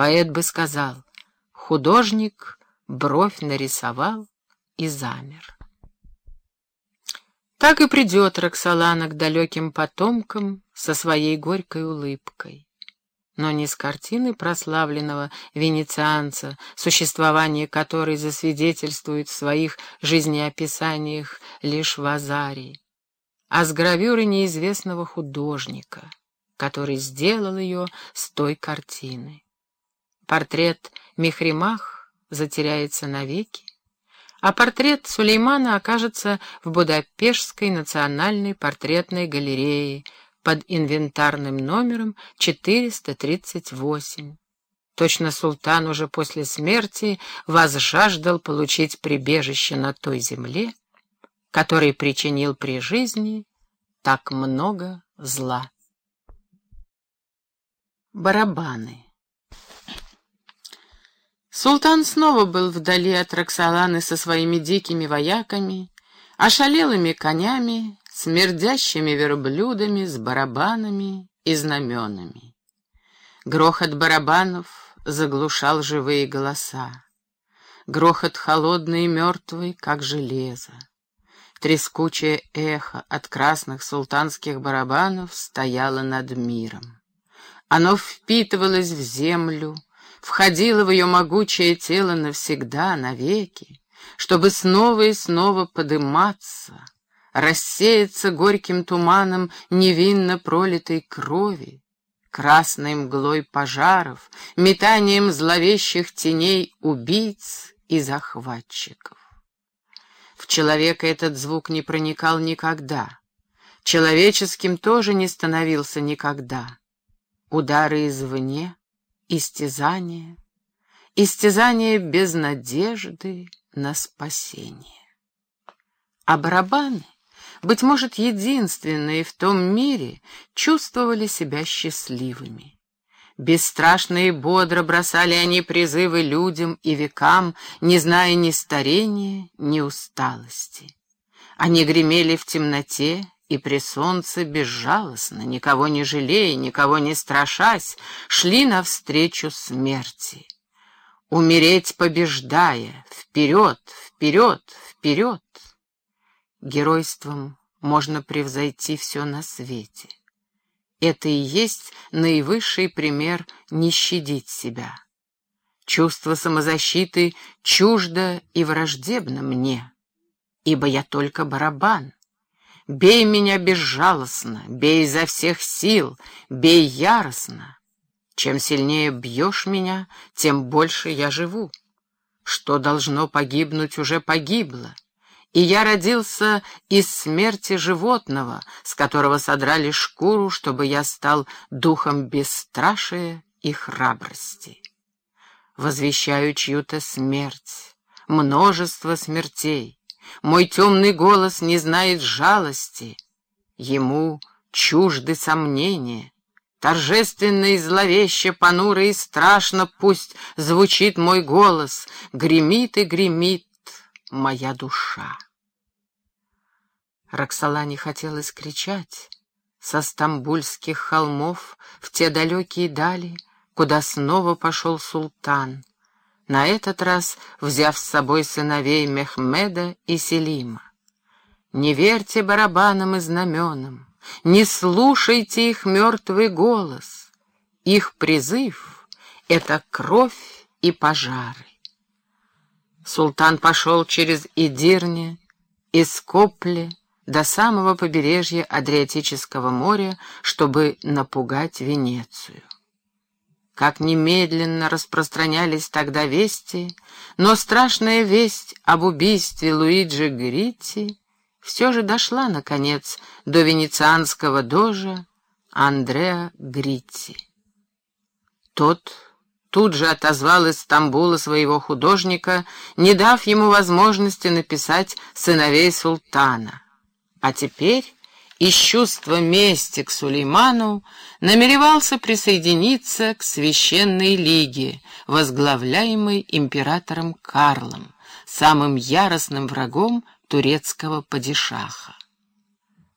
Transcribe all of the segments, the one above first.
поэт бы сказал, художник бровь нарисовал и замер. Так и придет Роксолана к далеким потомкам со своей горькой улыбкой. Но не с картины прославленного венецианца, существование которой засвидетельствует в своих жизнеописаниях лишь Вазарий, а с гравюры неизвестного художника, который сделал ее с той картины. Портрет Мехримах затеряется навеки, а портрет Сулеймана окажется в Будапештской национальной портретной галерее под инвентарным номером 438. Точно султан уже после смерти возжаждал получить прибежище на той земле, который причинил при жизни так много зла. Барабаны Султан снова был вдали от Роксоланы со своими дикими вояками, ошалелыми конями, смердящими верблюдами с барабанами и знаменами. Грохот барабанов заглушал живые голоса. Грохот холодный и мертвый, как железо. Трескучее эхо от красных султанских барабанов стояло над миром. Оно впитывалось в землю, входила в ее могучее тело навсегда, навеки, чтобы снова и снова подыматься, рассеяться горьким туманом невинно пролитой крови, красной мглой пожаров, метанием зловещих теней убийц и захватчиков. В человека этот звук не проникал никогда, человеческим тоже не становился никогда. Удары извне — истязание, истязание без надежды на спасение. А барабаны, быть может, единственные в том мире, чувствовали себя счастливыми. Бесстрашно и бодро бросали они призывы людям и векам, не зная ни старения, ни усталости. Они гремели в темноте и при солнце безжалостно, никого не жалея, никого не страшась, шли навстречу смерти. Умереть побеждая, вперед, вперед, вперед. Геройством можно превзойти все на свете. Это и есть наивысший пример не щадить себя. Чувство самозащиты чуждо и враждебно мне, ибо я только барабан. Бей меня безжалостно, бей изо всех сил, бей яростно. Чем сильнее бьешь меня, тем больше я живу. Что должно погибнуть, уже погибло. И я родился из смерти животного, с которого содрали шкуру, чтобы я стал духом бесстрашия и храбрости. Возвещаю чью-то смерть, множество смертей. Мой темный голос не знает жалости. Ему чужды сомнения. Торжественно и зловеще, понуро и страшно пусть звучит мой голос, гремит и гремит моя душа. Роксолане хотелось кричать со стамбульских холмов в те далекие дали, куда снова пошел султан на этот раз взяв с собой сыновей Мехмеда и Селима. Не верьте барабанам и знаменам, не слушайте их мертвый голос. Их призыв — это кровь и пожары. Султан пошел через Идирне, Ископле до самого побережья Адриатического моря, чтобы напугать Венецию. Как немедленно распространялись тогда вести, но страшная весть об убийстве Луиджи Гритти все же дошла, наконец, до венецианского дожа Андреа Гритти. Тот тут же отозвал из Стамбула своего художника, не дав ему возможности написать «Сыновей султана». А теперь из чувства мести к Сулейману намеревался присоединиться к священной лиге, возглавляемой императором Карлом, самым яростным врагом турецкого падишаха.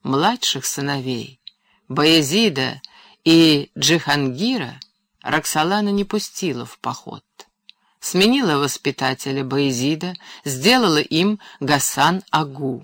Младших сыновей, Баязида и Джихангира, Роксолана не пустила в поход. Сменила воспитателя Боязида, сделала им Гасан Агу.